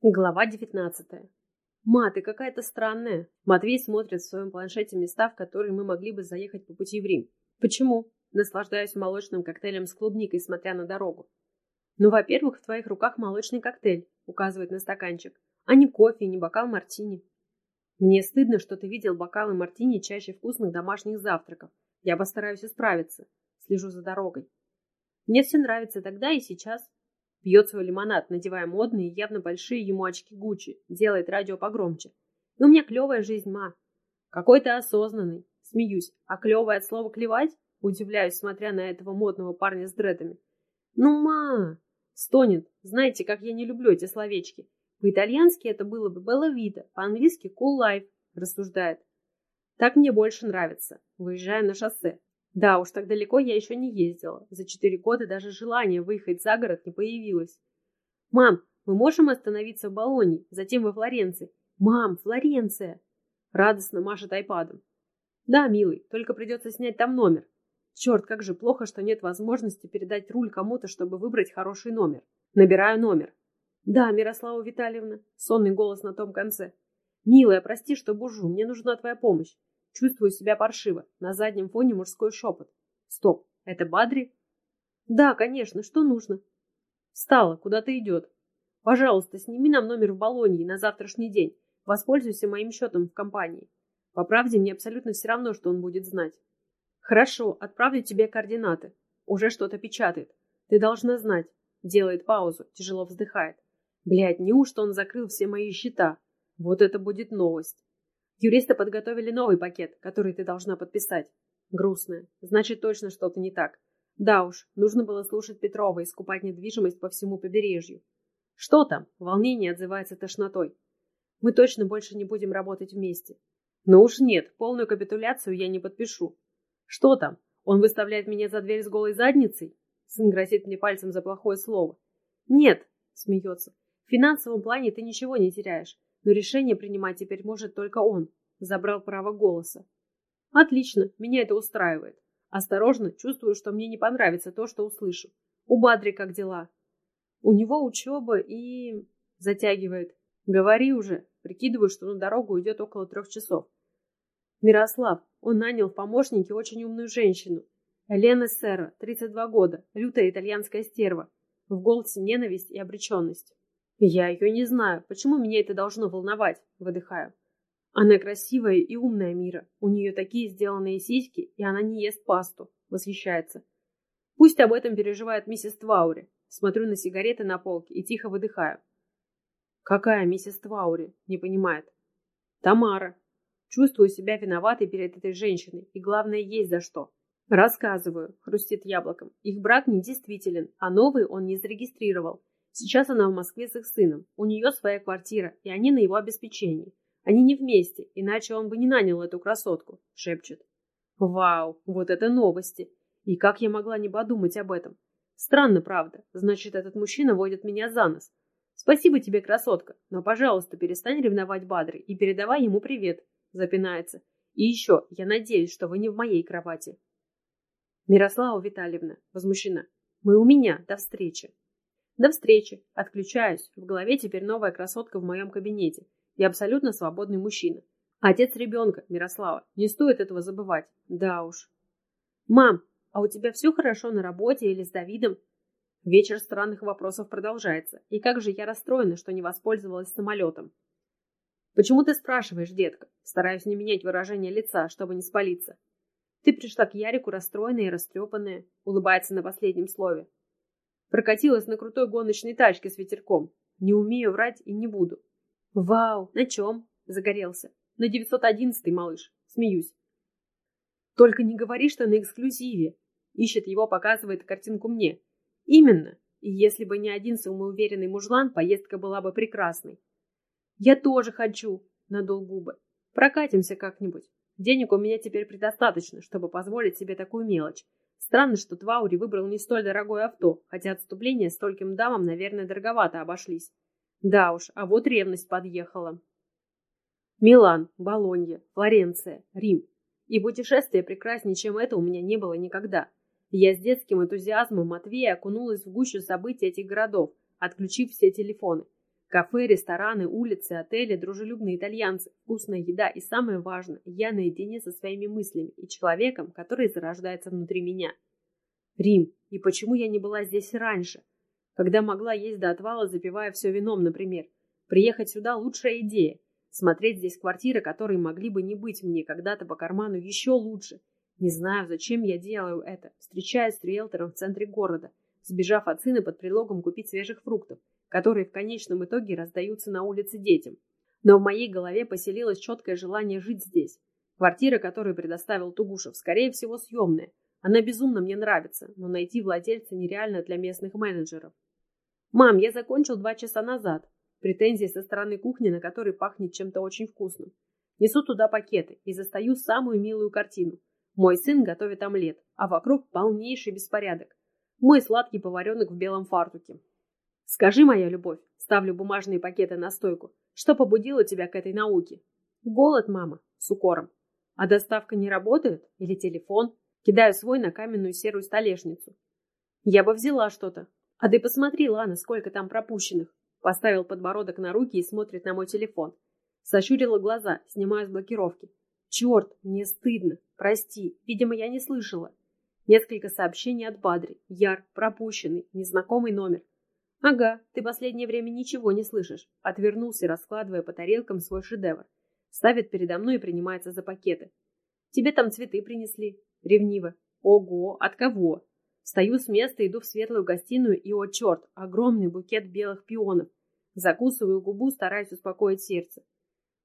Глава девятнадцатая. «Ма, ты какая-то странная». Матвей смотрит в своем планшете места, в которые мы могли бы заехать по пути в Рим. «Почему?» Наслаждаюсь молочным коктейлем с клубникой, смотря на дорогу. «Ну, во-первых, в твоих руках молочный коктейль», указывает на стаканчик, а не кофе не бокал мартини. Мне стыдно, что ты видел бокалы мартини чаще вкусных домашних завтраков. Я постараюсь исправиться. Слежу за дорогой. Мне все нравится тогда и сейчас. Пьет свой лимонад, надевая модные, явно большие ему очки Гуччи, делает радио погромче. И у меня клевая жизнь, ма. Какой то осознанный. Смеюсь. А клевая от слова клевать? Удивляюсь, смотря на этого модного парня с дредами. Ну, ма! Стонет. Знаете, как я не люблю эти словечки. По-итальянски это было бы Белла по-английски Cool Life, рассуждает. Так мне больше нравится. Выезжая на шоссе. Да уж, так далеко я еще не ездила. За четыре года даже желание выехать за город не появилось. «Мам, мы можем остановиться в Болонии, затем во Флоренции?» «Мам, Флоренция!» Радостно машет айпадом. «Да, милый, только придется снять там номер. Черт, как же плохо, что нет возможности передать руль кому-то, чтобы выбрать хороший номер. Набираю номер. Да, Мирослава Витальевна, сонный голос на том конце. Милая, прости, что бужу, мне нужна твоя помощь. Чувствую себя паршиво. На заднем фоне мужской шепот. Стоп, это Бадри? Да, конечно, что нужно? Встала, куда-то идет. Пожалуйста, сними нам номер в Болонье на завтрашний день. Воспользуйся моим счетом в компании. По правде, мне абсолютно все равно, что он будет знать. Хорошо, отправлю тебе координаты. Уже что-то печатает. Ты должна знать. Делает паузу, тяжело вздыхает. Блядь, неужто он закрыл все мои счета? Вот это будет новость. Юристы подготовили новый пакет, который ты должна подписать. Грустно. Значит, точно что-то не так. Да уж, нужно было слушать Петрова и скупать недвижимость по всему побережью. Что там? Волнение отзывается тошнотой. Мы точно больше не будем работать вместе. Но уж нет, полную капитуляцию я не подпишу. Что там? Он выставляет меня за дверь с голой задницей? Сын грозит мне пальцем за плохое слово. Нет, смеется. В финансовом плане ты ничего не теряешь но решение принимать теперь может только он. Забрал право голоса. Отлично, меня это устраивает. Осторожно, чувствую, что мне не понравится то, что услышу. У Бадри как дела? У него учеба и... Затягивает. Говори уже. Прикидываю, что на дорогу идет около трех часов. Мирослав, он нанял в помощники очень умную женщину. Елена Сера, 32 года, лютая итальянская стерва. В голосе ненависть и обреченность. Я ее не знаю. Почему меня это должно волновать? Выдыхаю. Она красивая и умная, Мира. У нее такие сделанные сиськи, и она не ест пасту. Восхищается. Пусть об этом переживает миссис Тваури. Смотрю на сигареты на полке и тихо выдыхаю. Какая миссис Тваури? Не понимает. Тамара. Чувствую себя виноватой перед этой женщиной, и главное, есть за что. Рассказываю, хрустит яблоком. Их брак недействителен, а новый он не зарегистрировал. Сейчас она в Москве с их сыном. У нее своя квартира, и они на его обеспечении. Они не вместе, иначе он бы не нанял эту красотку, шепчет. Вау, вот это новости. И как я могла не подумать об этом? Странно, правда. Значит, этот мужчина водит меня за нос. Спасибо тебе, красотка, но, пожалуйста, перестань ревновать Бадри и передавай ему привет. Запинается. И еще, я надеюсь, что вы не в моей кровати. Мирослава Витальевна, возмущена. Мы у меня, до встречи. До встречи. Отключаюсь. В голове теперь новая красотка в моем кабинете. И абсолютно свободный мужчина. Отец ребенка, Мирослава. Не стоит этого забывать. Да уж. Мам, а у тебя все хорошо на работе или с Давидом? Вечер странных вопросов продолжается. И как же я расстроена, что не воспользовалась самолетом. Почему ты спрашиваешь, детка? Стараюсь не менять выражение лица, чтобы не спалиться. Ты пришла к Ярику расстроенная и растрепанная. Улыбается на последнем слове. Прокатилась на крутой гоночной тачке с ветерком. Не умею врать и не буду. Вау, на чем? Загорелся. На 911-й, малыш. Смеюсь. Только не говори, что на эксклюзиве. Ищет его, показывает картинку мне. Именно. И если бы не один самоуверенный мужлан, поездка была бы прекрасной. Я тоже хочу, надул губы. Прокатимся как-нибудь. Денег у меня теперь предостаточно, чтобы позволить себе такую мелочь. Странно, что Тваури выбрал не столь дорогое авто, хотя отступления стольким дамам, наверное, дороговато обошлись. Да уж, а вот ревность подъехала. Милан, Болонья, Флоренция, Рим. И путешествие прекраснее, чем это, у меня не было никогда. Я с детским энтузиазмом Матвея окунулась в гущу событий этих городов, отключив все телефоны. Кафе, рестораны, улицы, отели, дружелюбные итальянцы, вкусная еда и самое важное, я наедине со своими мыслями и человеком, который зарождается внутри меня. Рим. И почему я не была здесь раньше? Когда могла есть до отвала, запивая все вином, например. Приехать сюда – лучшая идея. Смотреть здесь квартиры, которые могли бы не быть мне когда-то по карману, еще лучше. Не знаю, зачем я делаю это, встречаясь с риэлтором в центре города, сбежав от сына под предлогом купить свежих фруктов, которые в конечном итоге раздаются на улице детям. Но в моей голове поселилось четкое желание жить здесь. Квартира, которую предоставил Тугушев, скорее всего, съемная. Она безумно мне нравится, но найти владельца нереально для местных менеджеров. «Мам, я закончил два часа назад». Претензии со стороны кухни, на которой пахнет чем-то очень вкусным. Несу туда пакеты и застаю самую милую картину. Мой сын готовит омлет, а вокруг полнейший беспорядок. Мой сладкий поваренок в белом фартуке. Скажи, моя любовь, ставлю бумажные пакеты на стойку, что побудило тебя к этой науке? Голод, мама, с укором. А доставка не работает? Или телефон? Кидаю свой на каменную серую столешницу. Я бы взяла что-то. А ты посмотри, Лана, сколько там пропущенных. Поставил подбородок на руки и смотрит на мой телефон. Сощурила глаза, снимаю с блокировки. Черт, мне стыдно. Прости, видимо, я не слышала. Несколько сообщений от Бадри. Яр, пропущенный, незнакомый номер. Ага, ты последнее время ничего не слышишь. Отвернулся, раскладывая по тарелкам свой шедевр. Ставит передо мной и принимается за пакеты. Тебе там цветы принесли. Ревниво. Ого, от кого? Встаю с места, иду в светлую гостиную и, о черт, огромный букет белых пионов. Закусываю губу, стараясь успокоить сердце.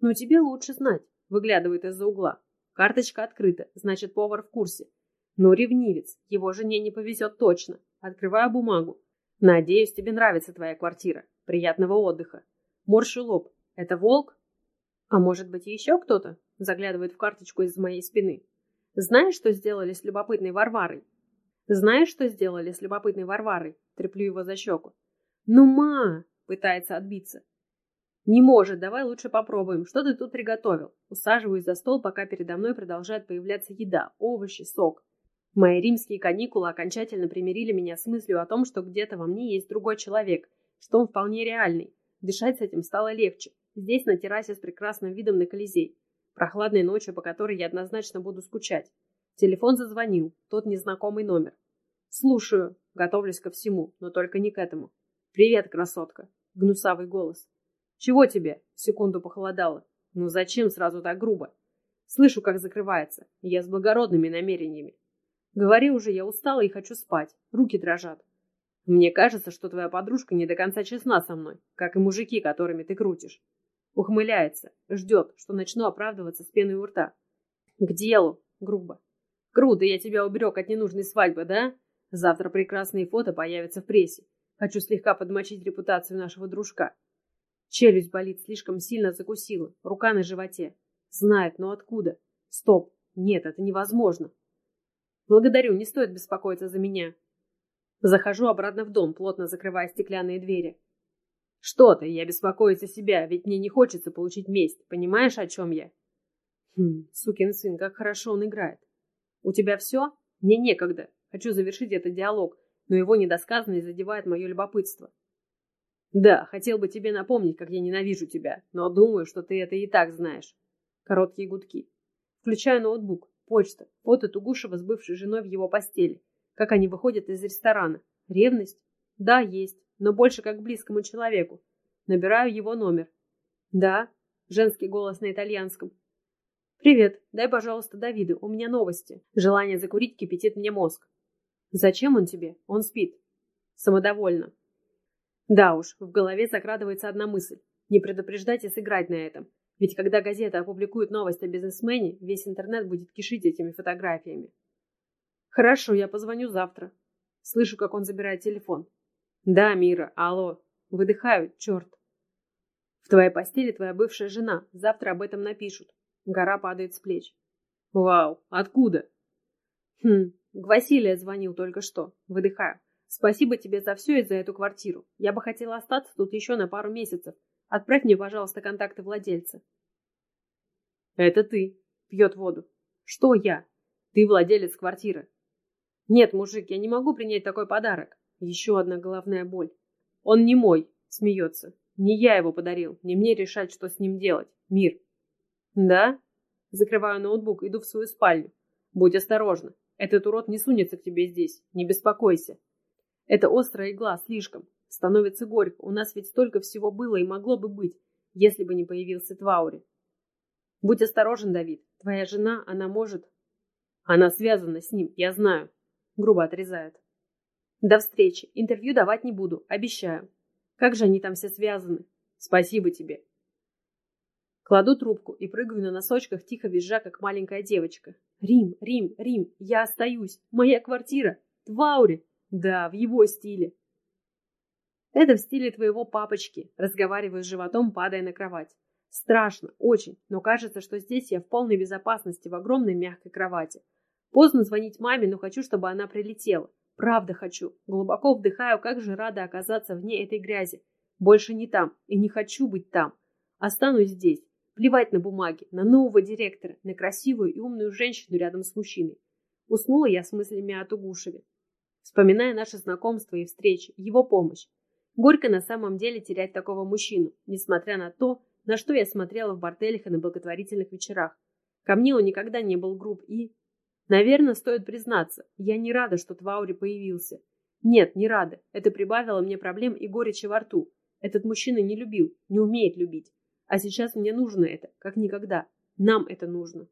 Ну, тебе лучше знать. Выглядывает из-за угла. Карточка открыта, значит, повар в курсе. Но ревнивец, его жене не повезет точно. Открываю бумагу. Надеюсь, тебе нравится твоя квартира. Приятного отдыха. Морщу лоб. Это волк? А может быть, еще кто-то? Заглядывает в карточку из моей спины. Знаешь, что сделали с любопытной Варварой? Знаешь, что сделали с любопытной Варварой? Треплю его за щеку. Ну, ма! Пытается отбиться. «Не может, давай лучше попробуем. Что ты тут приготовил?» Усаживаюсь за стол, пока передо мной продолжает появляться еда, овощи, сок. Мои римские каникулы окончательно примирили меня с мыслью о том, что где-то во мне есть другой человек, что он вполне реальный. Дышать с этим стало легче. Здесь, на террасе с прекрасным видом на Колизей. Прохладной ночью, по которой я однозначно буду скучать. Телефон зазвонил, тот незнакомый номер. Слушаю, готовлюсь ко всему, но только не к этому. «Привет, красотка!» Гнусавый голос. «Чего тебе?» Секунду похолодало. «Ну зачем сразу так грубо?» Слышу, как закрывается. Я с благородными намерениями. Говори уже, я устала и хочу спать. Руки дрожат. Мне кажется, что твоя подружка не до конца честна со мной, как и мужики, которыми ты крутишь. Ухмыляется, ждет, что начну оправдываться с пеной у рта. К делу, грубо. Круто, я тебя уберег от ненужной свадьбы, да? Завтра прекрасные фото появятся в прессе. Хочу слегка подмочить репутацию нашего дружка. Челюсть болит, слишком сильно закусила. Рука на животе. Знает, но откуда? Стоп. Нет, это невозможно. Благодарю, не стоит беспокоиться за меня. Захожу обратно в дом, плотно закрывая стеклянные двери. Что ты, я беспокоюсь о себя, ведь мне не хочется получить месть. Понимаешь, о чем я? Хм, сукин сын, как хорошо он играет. У тебя все? Мне некогда. Хочу завершить этот диалог, но его недосказанность задевает мое любопытство. Да, хотел бы тебе напомнить, как я ненавижу тебя, но думаю, что ты это и так знаешь. Короткие гудки. Включаю ноутбук. Почта. Фото Тугушева с бывшей женой в его постели. Как они выходят из ресторана. Ревность? Да, есть, но больше как к близкому человеку. Набираю его номер. Да, женский голос на итальянском. «Привет, дай, пожалуйста, Давиду, у меня новости. Желание закурить кипятит мне мозг». «Зачем он тебе? Он спит». «Самодовольно. Да уж, в голове закрадывается одна мысль. Не предупреждать и сыграть на этом. Ведь когда газета опубликует новость о бизнесмене, весь интернет будет кишить этими фотографиями. Хорошо, я позвоню завтра. Слышу, как он забирает телефон. Да, Мира, алло. Выдыхаю, черт. В твоей постели твоя бывшая жена. Завтра об этом напишут. Гора падает с плеч. Вау, откуда? Хм, Гвасилия звонил только что. Выдыхаю. Спасибо тебе за все и за эту квартиру. Я бы хотела остаться тут еще на пару месяцев. Отправь мне, пожалуйста, контакты владельца. Это ты. Пьет воду. Что я? Ты владелец квартиры. Нет, мужик, я не могу принять такой подарок. Еще одна головная боль. Он не мой. Смеется. Не я его подарил, не мне решать, что с ним делать. Мир. Да? Закрываю ноутбук, иду в свою спальню. Будь осторожна. Этот урод не сунется к тебе здесь. Не беспокойся. Это острая игла, слишком. Становится горько. У нас ведь столько всего было и могло бы быть, если бы не появился Тваури. Будь осторожен, Давид. Твоя жена, она может... Она связана с ним, я знаю. Грубо отрезает. До встречи. Интервью давать не буду, обещаю. Как же они там все связаны? Спасибо тебе. Кладу трубку и прыгаю на носочках, тихо визжа, как маленькая девочка. Рим, Рим, Рим, я остаюсь. Моя квартира. Тваури. Да, в его стиле. Это в стиле твоего папочки, разговариваю с животом, падая на кровать. Страшно, очень, но кажется, что здесь я в полной безопасности в огромной мягкой кровати. Поздно звонить маме, но хочу, чтобы она прилетела. Правда хочу. Глубоко вдыхаю, как же рада оказаться вне этой грязи. Больше не там, и не хочу быть там. Останусь здесь. Плевать на бумаги, на нового директора, на красивую и умную женщину рядом с мужчиной. Уснула я с мыслями о Тугушеве. Вспоминая наше знакомство и встречи, его помощь. Горько на самом деле терять такого мужчину, несмотря на то, на что я смотрела в борделях и на благотворительных вечерах. Ко мне он никогда не был груб и... Наверное, стоит признаться, я не рада, что Тваури появился. Нет, не рада. Это прибавило мне проблем и горечи во рту. Этот мужчина не любил, не умеет любить. А сейчас мне нужно это, как никогда. Нам это нужно.